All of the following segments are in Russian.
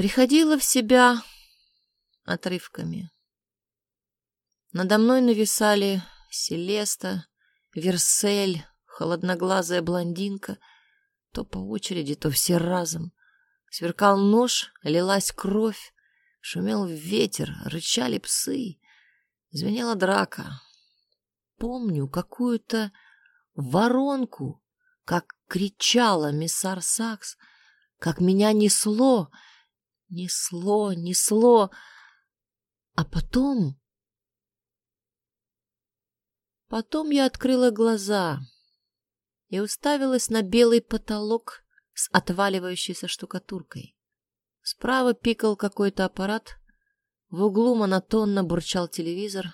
Приходила в себя отрывками. Надо мной нависали Селеста, Версель, холодноглазая блондинка, то по очереди, то все разом. Сверкал нож, лилась кровь, шумел ветер, рычали псы, звенела драка. Помню какую-то воронку, как кричала миссар Сакс, как меня несло, несло, несло, а потом... Потом я открыла глаза и уставилась на белый потолок с отваливающейся штукатуркой. Справа пикал какой-то аппарат, в углу монотонно бурчал телевизор.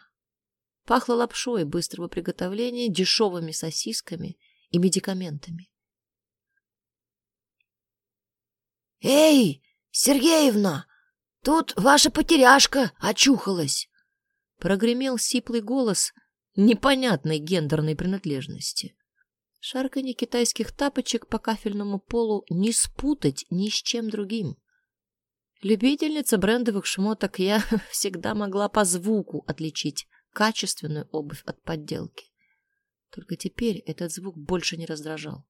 Пахло лапшой быстрого приготовления, дешевыми сосисками и медикаментами. «Эй, Сергеевна, тут ваша потеряшка очухалась!» Прогремел сиплый голос непонятной гендерной принадлежности. Шарканье китайских тапочек по кафельному полу не спутать ни с чем другим. Любительница брендовых шмоток я всегда могла по звуку отличить качественную обувь от подделки. Только теперь этот звук больше не раздражал.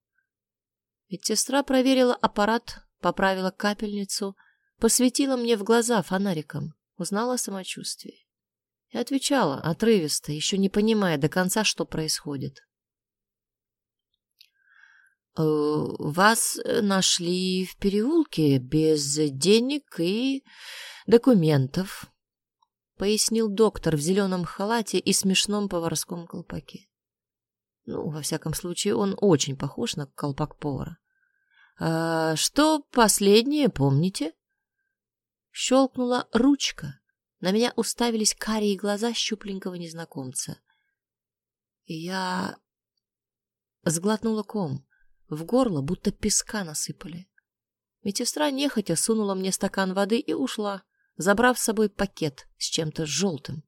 Медсестра проверила аппарат, поправила капельницу, посветила мне в глаза фонариком, узнала самочувствие. И отвечала отрывисто, еще не понимая до конца, что происходит. «Э, «Вас нашли в переулке без денег и документов», — пояснил доктор в зеленом халате и смешном поварском колпаке. Ну, во всяком случае, он очень похож на колпак повара. «А что последнее помните?» Щелкнула ручка. На меня уставились карие глаза щупленького незнакомца. Я сглотнула ком. В горло будто песка насыпали. Медсестра нехотя сунула мне стакан воды и ушла, забрав с собой пакет с чем-то желтым.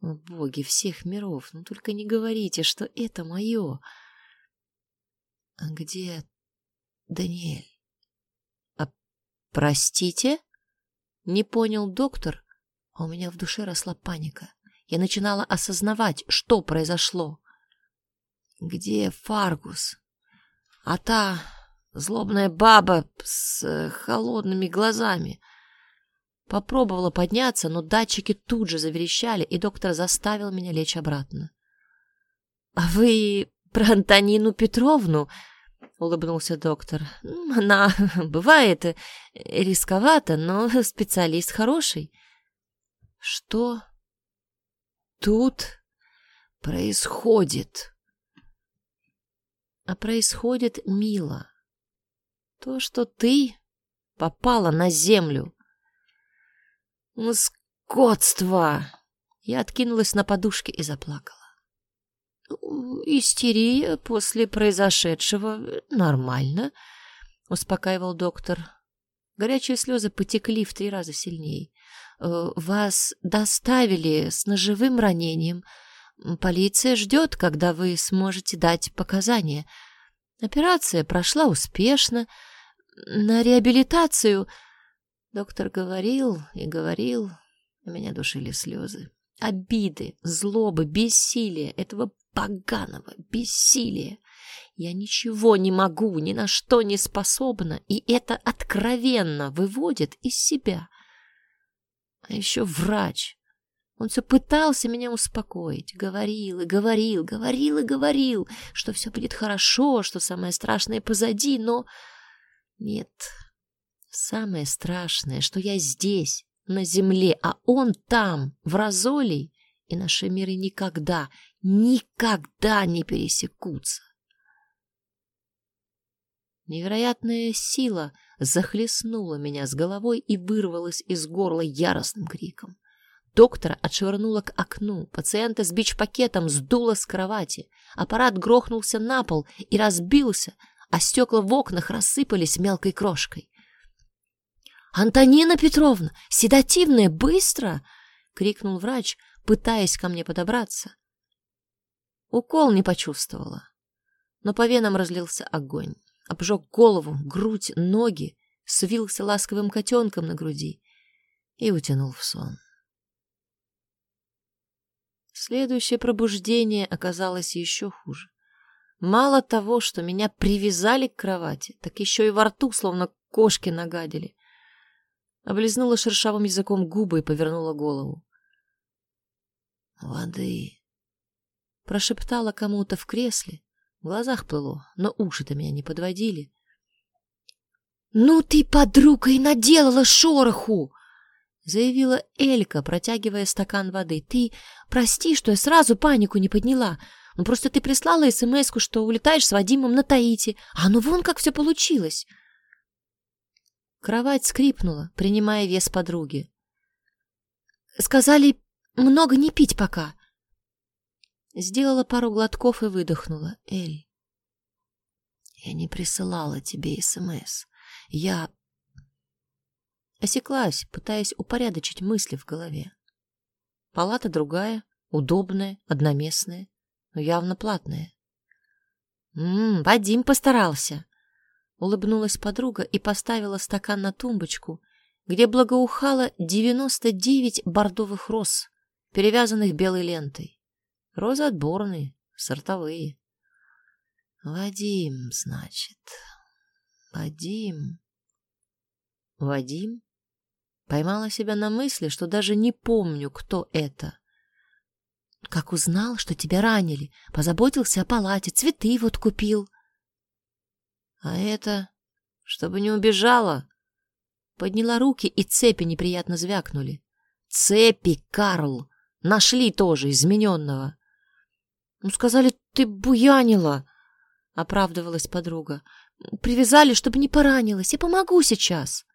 О, боги всех миров, ну только не говорите, что это мое. А где Даниэль? А простите? Не понял доктор, а у меня в душе росла паника. Я начинала осознавать, что произошло. Где Фаргус? А та злобная баба с холодными глазами — Попробовала подняться, но датчики тут же заверещали, и доктор заставил меня лечь обратно. — А вы про Антонину Петровну? — улыбнулся доктор. — Она бывает рисковата, но специалист хороший. — Что тут происходит? А происходит мило. То, что ты попала на землю. Скотство! Я откинулась на подушке и заплакала. Истерия после произошедшего нормально, успокаивал доктор. Горячие слезы потекли в три раза сильнее. Э, вас доставили с ножевым ранением. Полиция ждет, когда вы сможете дать показания. Операция прошла успешно. На реабилитацию Доктор говорил и говорил, а меня душили слезы. Обиды, злобы, бессилие, этого поганого бессилия. Я ничего не могу, ни на что не способна, и это откровенно выводит из себя. А еще врач. Он все пытался меня успокоить, говорил и говорил, говорил и говорил, что все будет хорошо, что самое страшное позади, но нет, Самое страшное, что я здесь, на земле, а он там, в Розолии, и наши миры никогда, никогда не пересекутся. Невероятная сила захлестнула меня с головой и вырвалась из горла яростным криком. Доктора отшвырнула к окну, пациента с бич-пакетом сдуло с кровати, аппарат грохнулся на пол и разбился, а стекла в окнах рассыпались мелкой крошкой. «Антонина Петровна, седативная, быстро!» — крикнул врач, пытаясь ко мне подобраться. Укол не почувствовала, но по венам разлился огонь, обжег голову, грудь, ноги, свился ласковым котенком на груди и утянул в сон. Следующее пробуждение оказалось еще хуже. Мало того, что меня привязали к кровати, так еще и во рту, словно кошки нагадили. Облизнула шершавым языком губы и повернула голову. «Воды!» Прошептала кому-то в кресле. В глазах плыло, но уши-то меня не подводили. «Ну ты, подруга, и наделала шороху!» Заявила Элька, протягивая стакан воды. «Ты прости, что я сразу панику не подняла. Ну просто ты прислала смс что улетаешь с Вадимом на Таити. А ну вон как все получилось!» Кровать скрипнула, принимая вес подруги. «Сказали, много не пить пока». Сделала пару глотков и выдохнула. «Эль, я не присылала тебе СМС. Я...» Осеклась, пытаясь упорядочить мысли в голове. Палата другая, удобная, одноместная, но явно платная. «М -м, Вадим постарался!» Улыбнулась подруга и поставила стакан на тумбочку, где благоухало девяносто девять бордовых роз, перевязанных белой лентой. Розы отборные, сортовые. Вадим, значит. Вадим. Вадим? Поймала себя на мысли, что даже не помню, кто это. Как узнал, что тебя ранили, позаботился о палате, цветы вот купил. А это, чтобы не убежала. Подняла руки, и цепи неприятно звякнули. Цепи, Карл! Нашли тоже измененного. Ну, сказали, ты буянила, оправдывалась подруга. Привязали, чтобы не поранилась. Я помогу сейчас.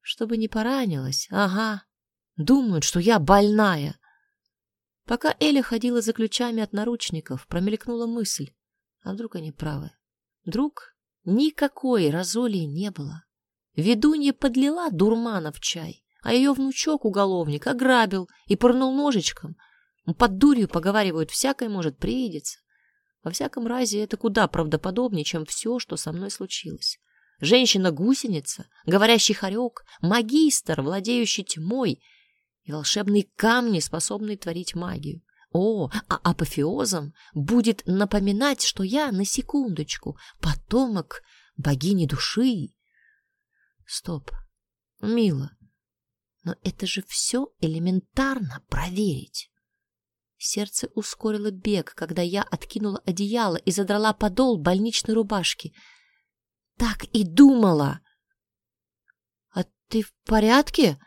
Чтобы не поранилась, ага. Думают, что я больная. Пока Эля ходила за ключами от наручников, промелькнула мысль. А вдруг они правы? Вдруг Никакой разолии не было. Ведунья подлила дурмана в чай, а ее внучок-уголовник ограбил и пырнул ножичком. Под дурью, поговаривают, всякое может привидеться. Во всяком разе это куда правдоподобнее, чем все, что со мной случилось. Женщина-гусеница, говорящий хорек, магистр, владеющий тьмой, и волшебные камни, способные творить магию. О, а апофеозом будет напоминать, что я, на секундочку, потомок богини души. Стоп, мило, но это же все элементарно проверить. Сердце ускорило бег, когда я откинула одеяло и задрала подол больничной рубашки. Так и думала. — А ты в порядке?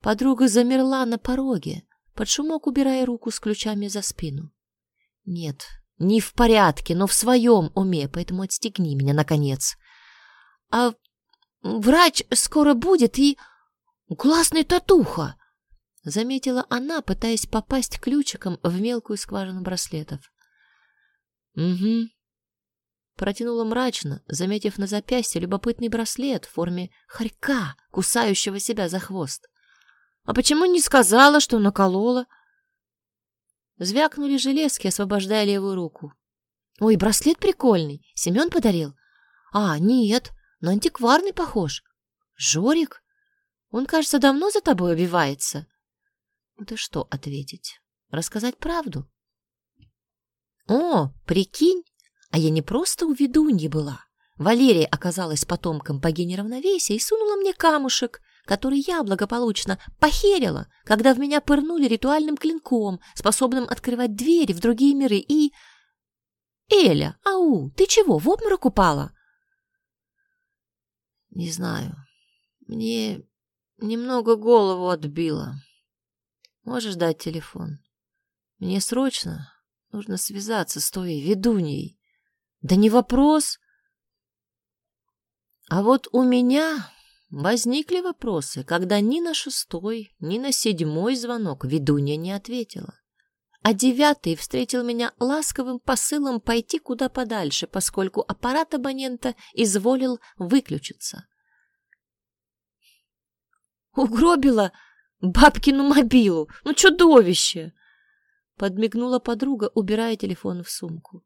Подруга замерла на пороге под шумок убирая руку с ключами за спину. Нет, не в порядке, но в своем уме, поэтому отстегни меня, наконец. А врач скоро будет и... Классный татуха! Заметила она, пытаясь попасть ключиком в мелкую скважину браслетов. Угу. Протянула мрачно, заметив на запястье любопытный браслет в форме хорька, кусающего себя за хвост. А почему не сказала, что наколола? Звякнули железки, освобождая левую руку. Ой, браслет прикольный. Семен подарил? А, нет, на антикварный похож. Жорик? Он, кажется, давно за тобой убивается. Да что ответить? Рассказать правду? О, прикинь, а я не просто у ведуньи была. Валерия оказалась потомком богини равновесия и сунула мне камушек который я благополучно похерила, когда в меня пырнули ритуальным клинком, способным открывать двери в другие миры, и... «Эля, ау, ты чего, в обморок упала?» «Не знаю. Мне немного голову отбило. Можешь дать телефон? Мне срочно нужно связаться с той ведуньей». «Да не вопрос. А вот у меня Возникли вопросы, когда ни на шестой, ни на седьмой звонок ведунья не ответила. А девятый встретил меня ласковым посылом пойти куда подальше, поскольку аппарат абонента изволил выключиться. «Угробила бабкину мобилу! Ну, чудовище!» Подмигнула подруга, убирая телефон в сумку.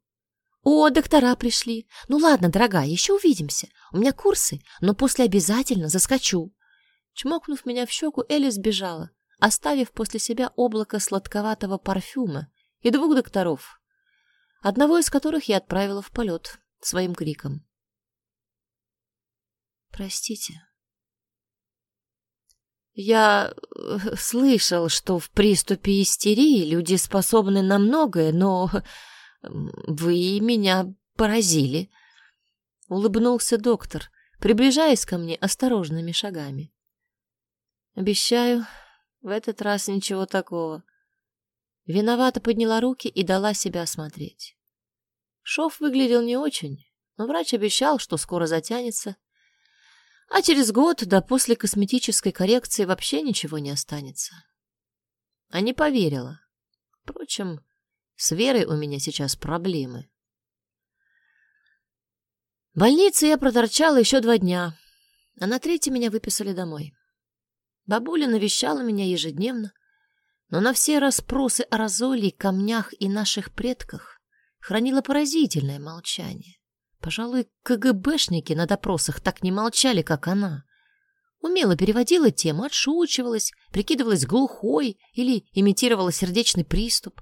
О, доктора пришли. Ну ладно, дорогая, еще увидимся. У меня курсы, но после обязательно заскочу. Чмокнув меня в щеку, Элли сбежала, оставив после себя облако сладковатого парфюма и двух докторов, одного из которых я отправила в полет своим криком. «Простите». Я э, слышал, что в приступе истерии люди способны на многое, но вы меня поразили. Улыбнулся доктор, приближаясь ко мне осторожными шагами. Обещаю, в этот раз ничего такого. Виновато подняла руки и дала себя осмотреть. Шов выглядел не очень, но врач обещал, что скоро затянется. А через год, да после косметической коррекции, вообще ничего не останется. А не поверила. Впрочем, с Верой у меня сейчас проблемы. В больнице я проторчала еще два дня, а на третий меня выписали домой. Бабуля навещала меня ежедневно, но на все расспросы о разоле, камнях и наших предках хранила поразительное молчание. Пожалуй, КГБшники на допросах так не молчали, как она. Умело переводила тему, отшучивалась, прикидывалась глухой или имитировала сердечный приступ.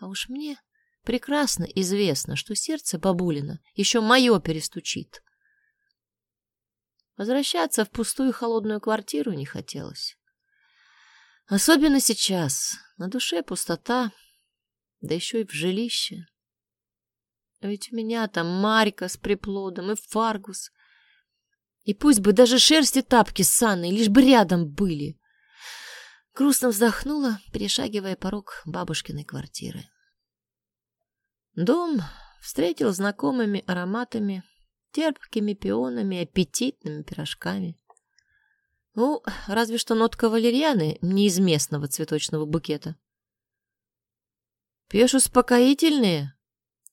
А уж мне прекрасно известно, что сердце бабулина еще мое перестучит. Возвращаться в пустую холодную квартиру не хотелось. Особенно сейчас. На душе пустота, да еще и в жилище. Ведь у меня там Марика с приплодом и Фаргус. И пусть бы даже шерсти тапки с Анной лишь бы рядом были. Грустно вздохнула, перешагивая порог бабушкиной квартиры. Дом встретил знакомыми ароматами терпкими пионами, аппетитными пирожками. Ну, разве что нотка валерьяны не из местного цветочного букета. «Пьешь успокоительные?» —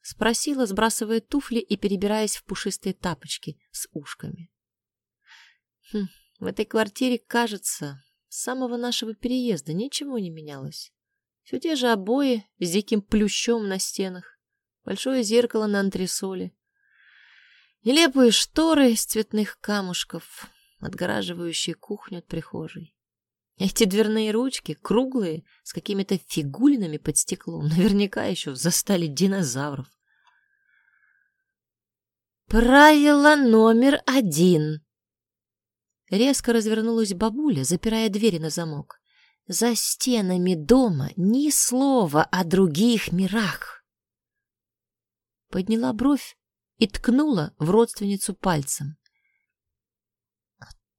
спросила, сбрасывая туфли и перебираясь в пушистые тапочки с ушками. Хм, в этой квартире, кажется, с самого нашего переезда ничего не менялось. Все те же обои с диким плющом на стенах, большое зеркало на антресоле, Нелепые шторы из цветных камушков, отгораживающие кухню от прихожей. Эти дверные ручки, круглые, с какими-то фигулинами под стеклом, наверняка еще застали динозавров. Правило номер один. Резко развернулась бабуля, запирая двери на замок. За стенами дома ни слова о других мирах. Подняла бровь и ткнула в родственницу пальцем.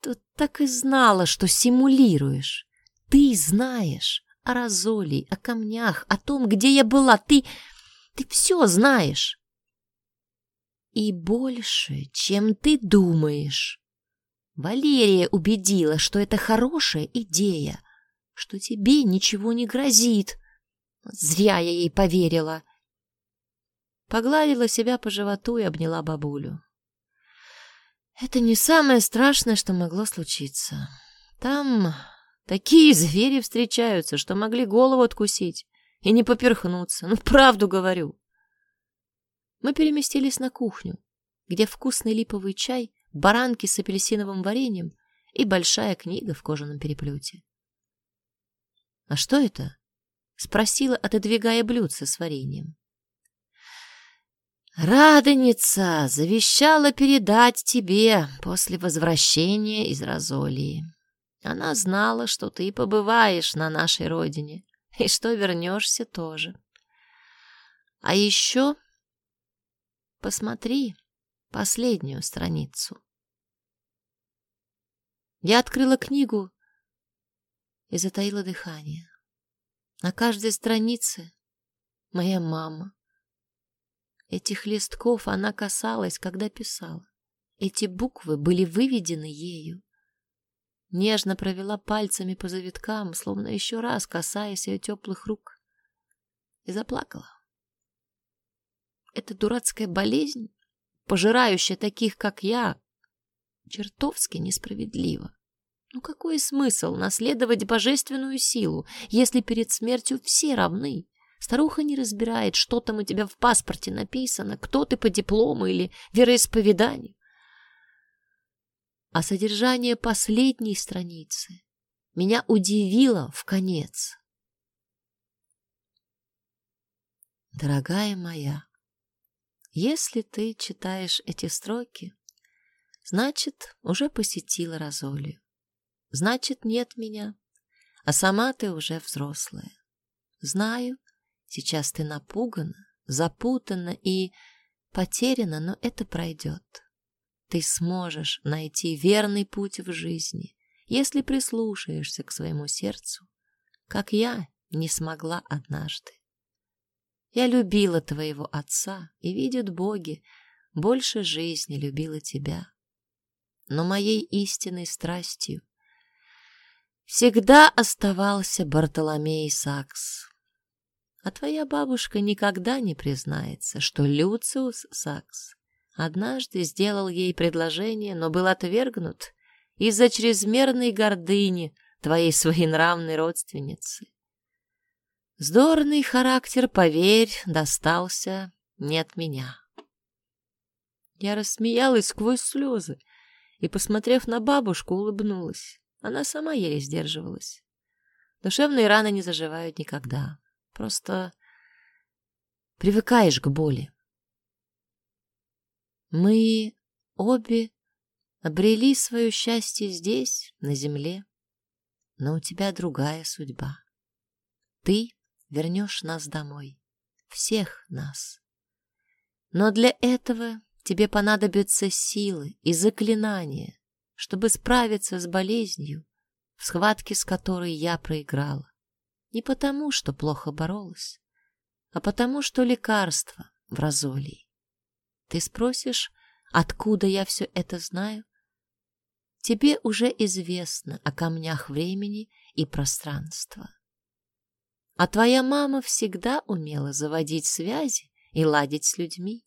«Ты так и знала, что симулируешь. Ты знаешь о Розолии, о камнях, о том, где я была. Ты... ты все знаешь. И больше, чем ты думаешь. Валерия убедила, что это хорошая идея, что тебе ничего не грозит. Зря я ей поверила. — Погладила себя по животу и обняла бабулю. Это не самое страшное, что могло случиться. Там такие звери встречаются, что могли голову откусить и не поперхнуться. Ну, правду говорю. Мы переместились на кухню, где вкусный липовый чай, баранки с апельсиновым вареньем и большая книга в кожаном переплете. «А что это?» — спросила, отодвигая блюдце с вареньем. Радоница завещала передать тебе после возвращения из Розолии. Она знала, что ты побываешь на нашей родине и что вернешься тоже. А еще посмотри последнюю страницу. Я открыла книгу и затаила дыхание. На каждой странице моя мама, Этих листков она касалась, когда писала. Эти буквы были выведены ею. Нежно провела пальцами по завиткам, словно еще раз касаясь ее теплых рук, и заплакала. Эта дурацкая болезнь, пожирающая таких, как я, чертовски несправедлива. Ну какой смысл наследовать божественную силу, если перед смертью все равны? Старуха не разбирает, что там у тебя в паспорте написано, кто ты по диплому или вероисповеданию. А содержание последней страницы меня удивило в конец. Дорогая моя, если ты читаешь эти строки, значит, уже посетила Розолию. Значит, нет меня, а сама ты уже взрослая. Знаю, сейчас ты напугана, запутана и потеряна, но это пройдет. Ты сможешь найти верный путь в жизни, если прислушаешься к своему сердцу, как я не смогла однажды. Я любила твоего отца, и, видят боги, больше жизни любила тебя. Но моей истинной страстью всегда оставался Бартоломей Сакс. А твоя бабушка никогда не признается, что Люциус Сакс однажды сделал ей предложение, но был отвергнут из-за чрезмерной гордыни твоей своенравной родственницы. Здорный характер, поверь, достался не от меня. Я рассмеялась сквозь слезы и, посмотрев на бабушку, улыбнулась. Она сама еле сдерживалась. Душевные раны не заживают никогда. Просто привыкаешь к боли. Мы обе обрели свое счастье здесь, на земле, но у тебя другая судьба. Ты вернешь нас домой. Всех нас. Но для этого тебе понадобятся силы и заклинания, чтобы справиться с болезнью, в схватке с которой я проиграла. Не потому, что плохо боролась, а потому, что лекарство в разолии. Ты спросишь, откуда я все это знаю? Тебе уже известно о камнях времени и пространства. А твоя мама всегда умела заводить связи и ладить с людьми.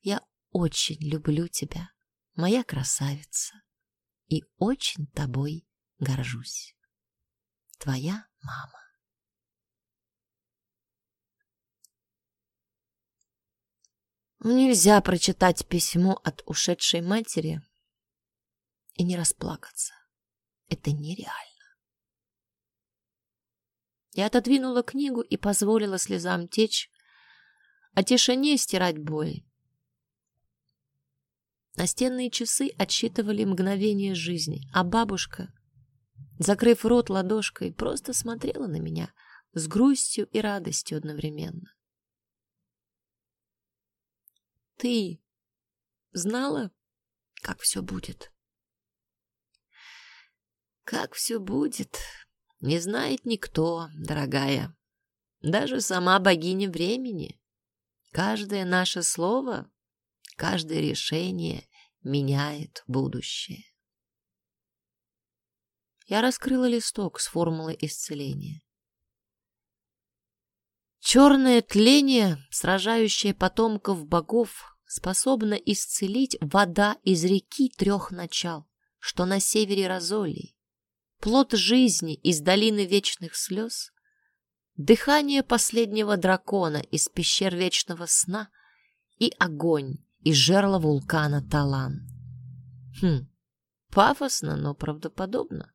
Я очень люблю тебя, моя красавица, и очень тобой горжусь. Твоя мама. Нельзя прочитать письмо от ушедшей матери и не расплакаться. Это нереально. Я отодвинула книгу и позволила слезам течь, о тишине стирать боль. Настенные часы отсчитывали мгновение жизни, а бабушка, закрыв рот ладошкой, просто смотрела на меня с грустью и радостью одновременно. «Ты знала, как все будет?» «Как все будет?» не знает никто, дорогая. Даже сама богиня времени. Каждое наше слово, каждое решение меняет будущее. Я раскрыла листок с формулой исцеления. Черное тление, сражающее потомков богов, способно исцелить вода из реки трех начал, что на севере Розолии, плод жизни из долины вечных слез, дыхание последнего дракона из пещер вечного сна и огонь из жерла вулкана Талан. Хм, пафосно, но правдоподобно.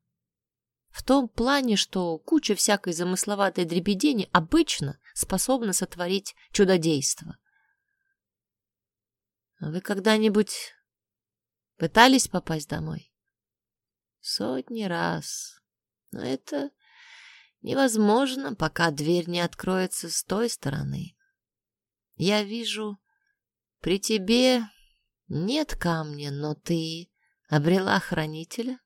В том плане, что куча всякой замысловатой дребедени обычно способна сотворить чудодейство. Вы когда-нибудь пытались попасть домой? Сотни раз. Но это невозможно, пока дверь не откроется с той стороны. Я вижу, при тебе нет камня, но ты обрела хранителя.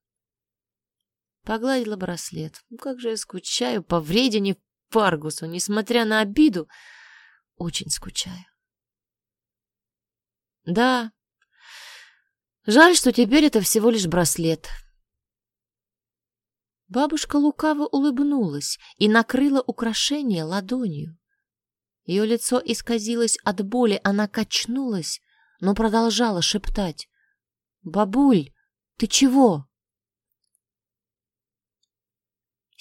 Погладила браслет. Ну, как же я скучаю по вредине Фаргусу, несмотря на обиду. Очень скучаю. Да, жаль, что теперь это всего лишь браслет. Бабушка лукаво улыбнулась и накрыла украшение ладонью. Ее лицо исказилось от боли, она качнулась, но продолжала шептать. «Бабуль, ты чего?»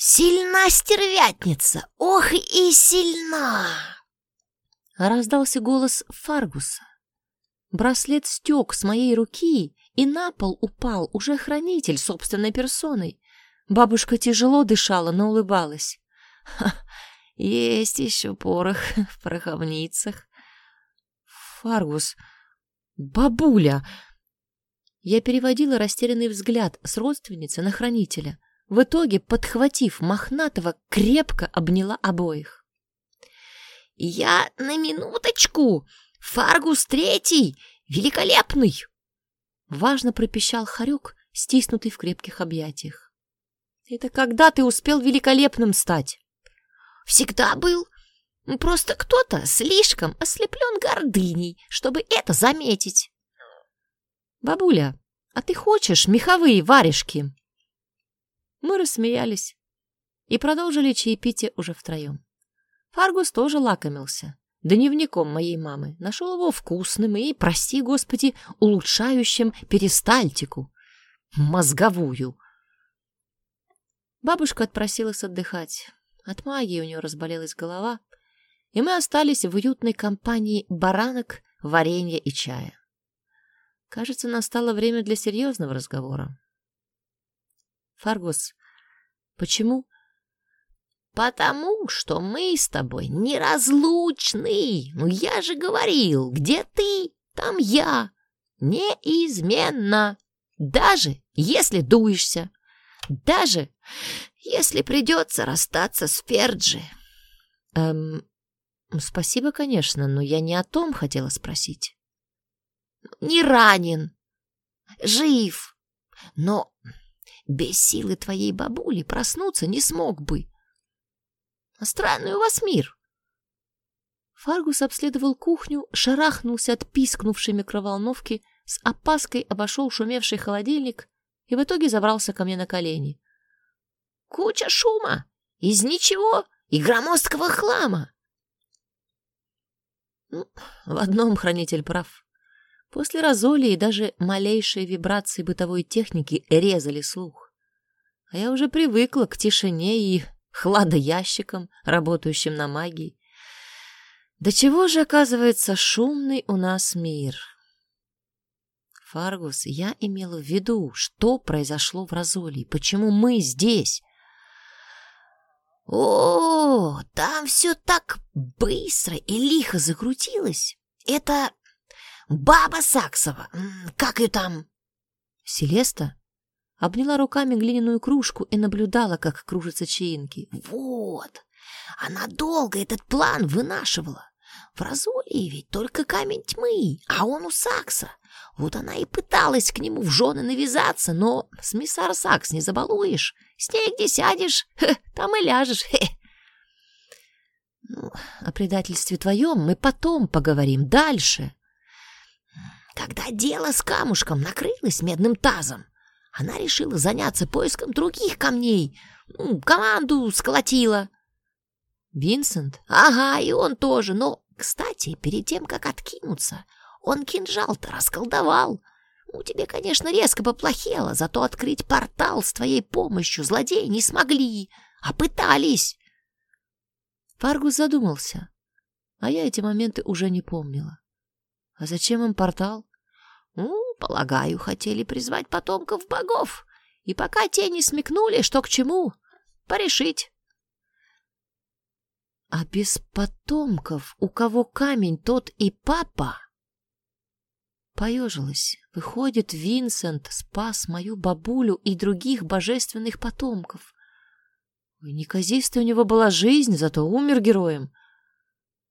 Сильна стервятница! Ох и сильна!» Раздался голос Фаргуса. Браслет стек с моей руки, и на пол упал уже хранитель собственной персоной. Бабушка тяжело дышала, но улыбалась. Есть еще порох в пороховницах. Фаргус, бабуля! Я переводила растерянный взгляд с родственницы на хранителя. В итоге, подхватив Мохнатого, крепко обняла обоих. «Я на минуточку! Фаргус Третий! Великолепный!» Важно пропищал Харек, стиснутый в крепких объятиях. «Это когда ты успел великолепным стать?» «Всегда был. Просто кто-то слишком ослеплен гордыней, чтобы это заметить». «Бабуля, а ты хочешь меховые варежки?» Мы рассмеялись и продолжили чаепитие уже втроем. Фаргус тоже лакомился. Дневником моей мамы нашел его вкусным и, прости господи, улучшающим перистальтику. Мозговую. Бабушка отпросилась отдыхать. От магии у нее разболелась голова, и мы остались в уютной компании баранок, варенья и чая. Кажется, настало время для серьезного разговора. Фаргус, почему? Потому что мы с тобой неразлучны. Ну, я же говорил, где ты, там я. Неизменно. Даже если дуешься. Даже если придется расстаться с Ферджи. Эм, спасибо, конечно, но я не о том хотела спросить. Не ранен. Жив. Но без силы твоей бабули проснуться не смог бы. А странный у вас мир. Фаргус обследовал кухню, шарахнулся от пискнувшей микроволновки, с опаской обошел шумевший холодильник и в итоге забрался ко мне на колени. Куча шума! Из ничего и громоздкого хлама! Ну, в одном хранитель прав. После разоли и даже малейшие вибрации бытовой техники резали слух. А я уже привыкла к тишине и хладоящикам, работающим на магии. До чего же, оказывается, шумный у нас мир? Фаргус, я имела в виду, что произошло в Разолии, почему мы здесь? О, там все так быстро и лихо закрутилось. Это Баба Саксова, как ее там? Селеста обняла руками глиняную кружку и наблюдала, как кружатся чаинки. Вот, она долго этот план вынашивала. В Разулии ведь только камень тьмы, а он у Сакса. Вот она и пыталась к нему в жены навязаться, но с миссар Сакс не забалуешь. С ней где сядешь, там и ляжешь. Хе. Ну, о предательстве твоем мы потом поговорим дальше. Когда дело с камушком накрылось медным тазом, она решила заняться поиском других камней. Ну, команду сколотила. Винсент? Ага, и он тоже. Но, кстати, перед тем, как откинуться, он кинжал-то расколдовал. У тебе, конечно, резко поплохело, зато открыть портал с твоей помощью злодеи не смогли, а пытались. Фаргус задумался, а я эти моменты уже не помнила. А зачем им портал? Ну, полагаю, хотели призвать потомков богов. И пока те не смекнули, что к чему, порешить. А без потомков, у кого камень, тот и папа? Поежилась. Выходит, Винсент спас мою бабулю и других божественных потомков. Неказистая у него была жизнь, зато умер героем.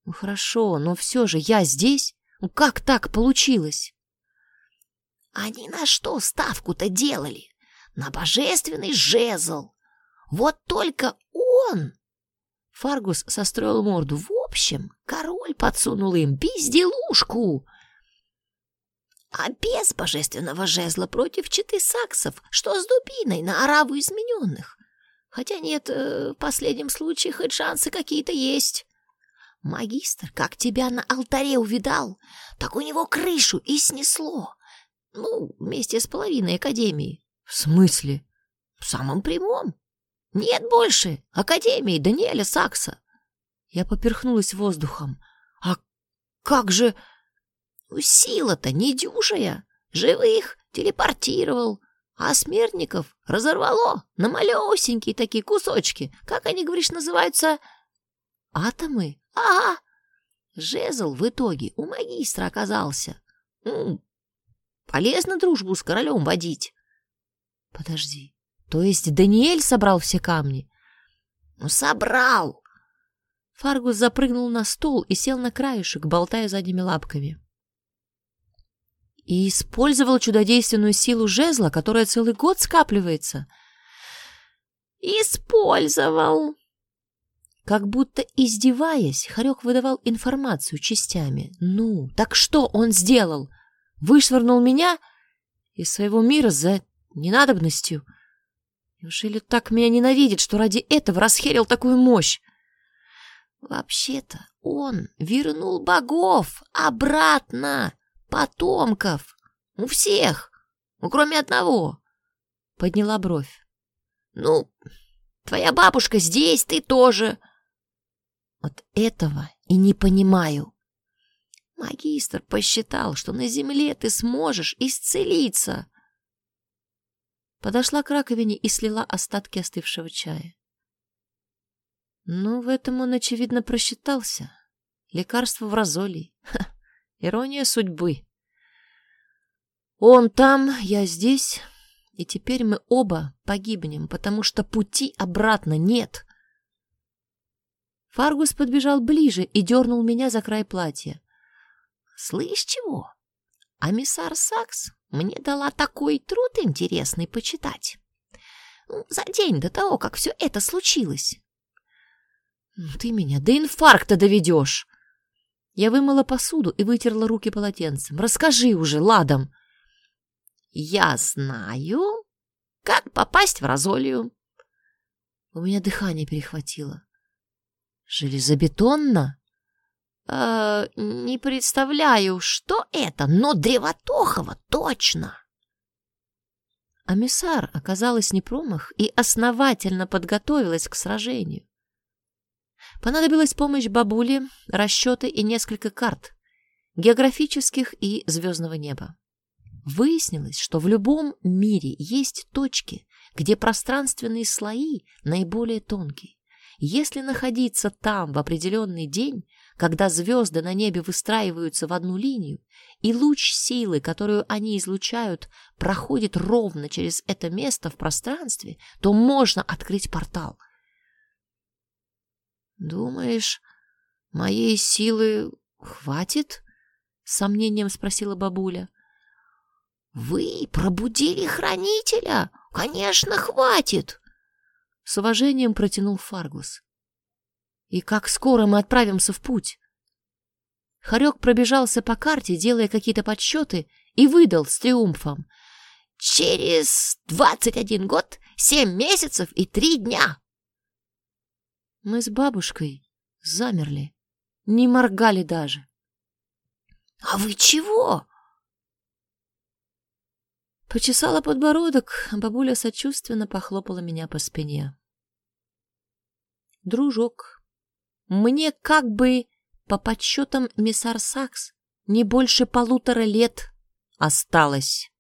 Ну хорошо, но все же я здесь? Ну как так получилось? Они на что ставку-то делали? На божественный жезл. Вот только он... Фаргус состроил морду. В общем, король подсунул им безделушку. А без божественного жезла против читы саксов, что с дубиной на ораву измененных. Хотя нет, э, в последнем случае хоть шансы какие-то есть. Магистр, как тебя на алтаре увидал, так у него крышу и снесло. Ну, вместе с половиной академии. В смысле? В самом прямом. Нет больше Академии Даниэля Сакса. Я поперхнулась воздухом. А как же... Сила-то недюжая. Живых телепортировал, а смертников разорвало на малюсенькие такие кусочки. Как они, говоришь, называются? Атомы? Ага. Жезл в итоге у магистра оказался. Полезно дружбу с королем водить. Подожди, то есть Даниэль собрал все камни? Ну, собрал. Фаргус запрыгнул на стол и сел на краешек, болтая задними лапками. И использовал чудодейственную силу жезла, которая целый год скапливается. Использовал. Как будто издеваясь, Харек выдавал информацию частями. Ну, так что он сделал? Вышвырнул меня из своего мира за ненадобностью? Неужели так меня ненавидит, что ради этого расхерил такую мощь? Вообще-то он вернул богов обратно, потомков, у всех, ну, кроме одного. Подняла бровь. Ну, твоя бабушка здесь, ты тоже. Вот этого и не понимаю. Магистр посчитал, что на земле ты сможешь исцелиться. Подошла к раковине и слила остатки остывшего чая. Ну, в этом он, очевидно, просчитался. Лекарство в разолии. Ха, ирония судьбы. Он там, я здесь, и теперь мы оба погибнем, потому что пути обратно нет. Фаргус подбежал ближе и дернул меня за край платья. «Слышь, чего? Амиссар Сакс мне дала такой труд интересный почитать. Ну, за день до того, как все это случилось. Ты меня до инфаркта доведешь. Я вымыла посуду и вытерла руки полотенцем. Расскажи уже, ладом. Я знаю, как попасть в Розолию. У меня дыхание перехватило. Железобетонно? Э, не представляю, что это, но Древотохова точно. Амиссар оказалась не промах и основательно подготовилась к сражению. Понадобилась помощь бабули, расчеты и несколько карт, географических и звездного неба. Выяснилось, что в любом мире есть точки, где пространственные слои наиболее тонкие. Если находиться там в определенный день, когда звезды на небе выстраиваются в одну линию, и луч силы, которую они излучают, проходит ровно через это место в пространстве, то можно открыть портал. «Думаешь, моей силы хватит?» — с сомнением спросила бабуля. «Вы пробудили хранителя? Конечно, хватит!» С уважением протянул Фаргус. «И как скоро мы отправимся в путь?» Харек пробежался по карте, делая какие-то подсчеты, и выдал с триумфом. «Через двадцать один год, семь месяцев и три дня!» Мы с бабушкой замерли, не моргали даже. — А вы чего? Почесала подбородок, а бабуля сочувственно похлопала меня по спине. Дружок, мне как бы, по подсчетам миссар Сакс, не больше полутора лет осталось.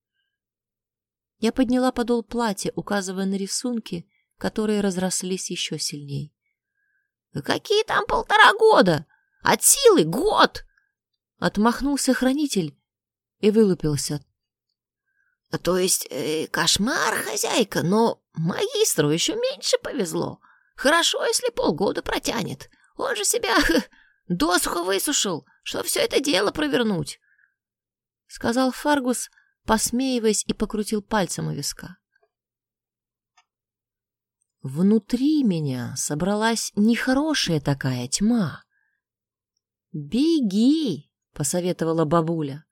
Я подняла подол платья, указывая на рисунки, которые разрослись еще сильней. Какие там полтора года? От силы год!» Отмахнулся хранитель и вылупился. «То есть э, кошмар, хозяйка, но магистру еще меньше повезло. Хорошо, если полгода протянет. Он же себя досуха высушил, что все это дело провернуть», — сказал Фаргус, посмеиваясь и покрутил пальцем у виска. Внутри меня собралась нехорошая такая тьма. «Беги!» — посоветовала бабуля.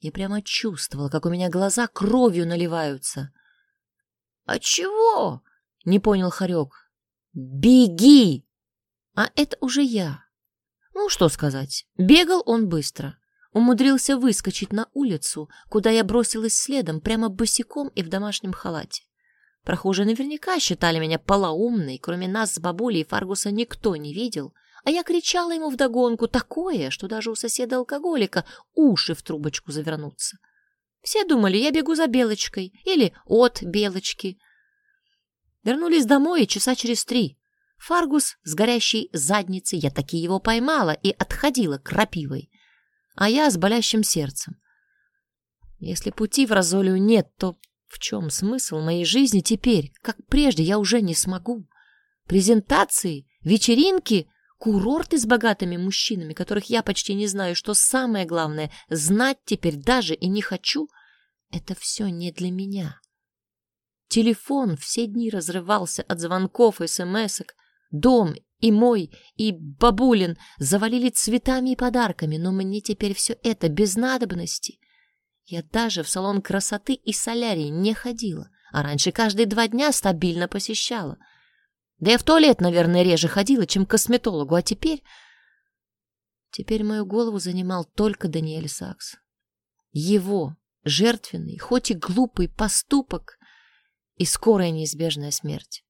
Я прямо чувствовала, как у меня глаза кровью наливаются. «А чего?» — не понял Харек. «Беги!» А это уже я. Ну, что сказать, бегал он быстро. Умудрился выскочить на улицу, куда я бросилась следом, прямо босиком и в домашнем халате. Прохожие наверняка считали меня полоумной, кроме нас с бабулей и Фаргуса никто не видел, а я кричала ему вдогонку такое, что даже у соседа-алкоголика уши в трубочку завернутся. Все думали, я бегу за Белочкой или от Белочки. Вернулись домой часа через три. Фаргус с горящей задницей, я таки его поймала и отходила крапивой, а я с болящим сердцем. Если пути в Розолию нет, то в чем смысл моей жизни теперь? Как прежде я уже не смогу. Презентации, вечеринки, курорты с богатыми мужчинами, которых я почти не знаю, что самое главное, знать теперь даже и не хочу, это все не для меня. Телефон все дни разрывался от звонков и смс-ок. Дом и мой, и бабулин завалили цветами и подарками, но мне теперь все это без надобности. Я даже в салон красоты и солярий не ходила, а раньше каждые два дня стабильно посещала. Да я в туалет, наверное, реже ходила, чем к косметологу, а теперь... Теперь мою голову занимал только Даниэль Сакс. Его жертвенный, хоть и глупый поступок и скорая неизбежная смерть.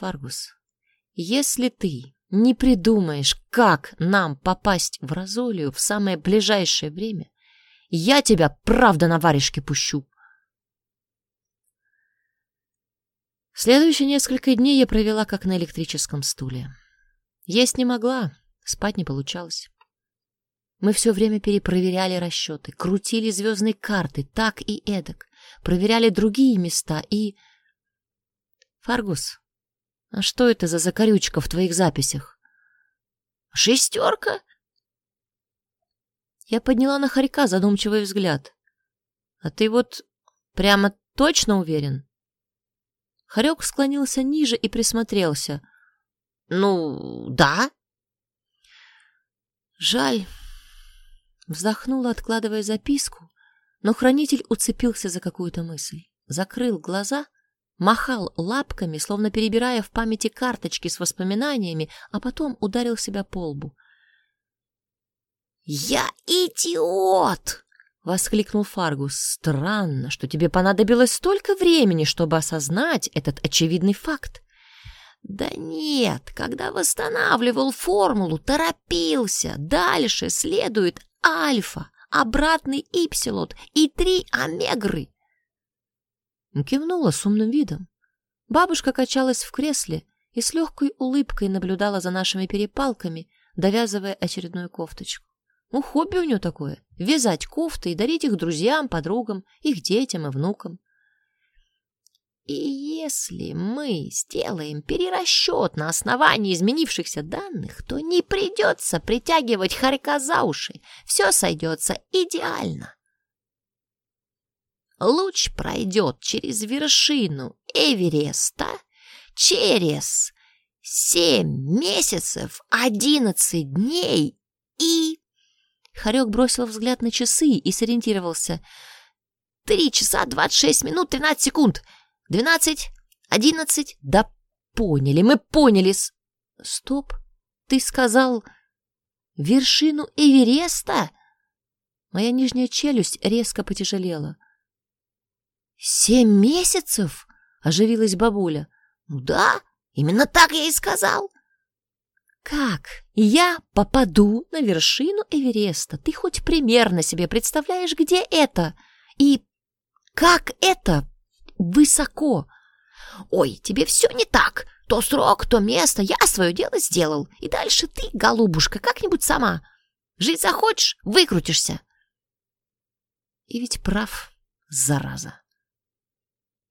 Фаргус, если ты не придумаешь, как нам попасть в Розолию в самое ближайшее время, я тебя правда на варежке пущу. Следующие несколько дней я провела как на электрическом стуле. Есть не могла, спать не получалось. Мы все время перепроверяли расчеты, крутили звездные карты так и эдак, проверяли другие места и... Фаргус, а что это за закорючка в твоих записях? Шестерка? Я подняла на хорька задумчивый взгляд. «А ты вот прямо точно уверен?» Хорек склонился ниже и присмотрелся. «Ну, да». «Жаль». Вздохнула, откладывая записку, но хранитель уцепился за какую-то мысль. Закрыл глаза, махал лапками, словно перебирая в памяти карточки с воспоминаниями, а потом ударил себя по лбу. «Я идиот!» — воскликнул Фаргус. «Странно, что тебе понадобилось столько времени, чтобы осознать этот очевидный факт». «Да нет, когда восстанавливал формулу, торопился. Дальше следует альфа, обратный ипсилот и три омегры». Кивнула с умным видом. Бабушка качалась в кресле и с легкой улыбкой наблюдала за нашими перепалками, довязывая очередную кофточку. Ну, хобби у нее такое — вязать кофты и дарить их друзьям, подругам, их детям и внукам. И если мы сделаем перерасчет на основании изменившихся данных, то не придется притягивать хорька за уши. Все сойдется идеально. Луч пройдет через вершину Эвереста через семь месяцев, одиннадцать дней и Харек бросил взгляд на часы и сориентировался. «Три часа двадцать шесть минут тринадцать секунд! Двенадцать! Одиннадцать!» «Да поняли, мы поняли!» «Стоп! Ты сказал вершину Эвереста?» Моя нижняя челюсть резко потяжелела. «Семь месяцев?» — оживилась бабуля. «Ну да, именно так я и сказал. Как я попаду на вершину Эвереста? Ты хоть примерно себе представляешь, где это? И как это высоко? Ой, тебе все не так. То срок, то место. Я свое дело сделал. И дальше ты, голубушка, как-нибудь сама. Жить захочешь — выкрутишься. И ведь прав, зараза.